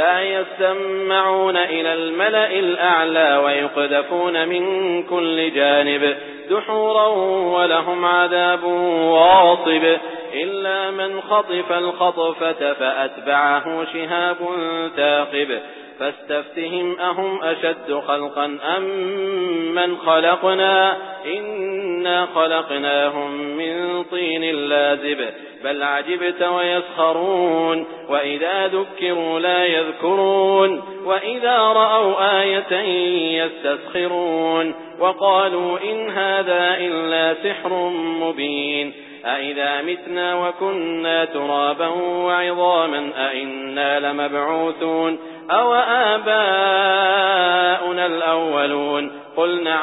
لا يسمعون إلى الملأ الأعلى ويقذفون من كل جانب دحورا ولهم عذاب واصب إلا من خطف الخطفة فأتبعه شهاب ثاقب فاستفتهم أهم أشد خلقا أم من خلقنا إنا خلقناهم من طين لازب بل عجبت ويسخرون وإذا ذكروا لا يذكرون وإذا رأوا آية يستسخرون وقالوا إن هذا إلا سحر مبين أئذا متنا وكنا ترابا وعظاما أئنا لمبعوثون أو آباؤنا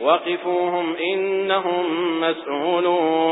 وقفوهم إنهم مسؤولون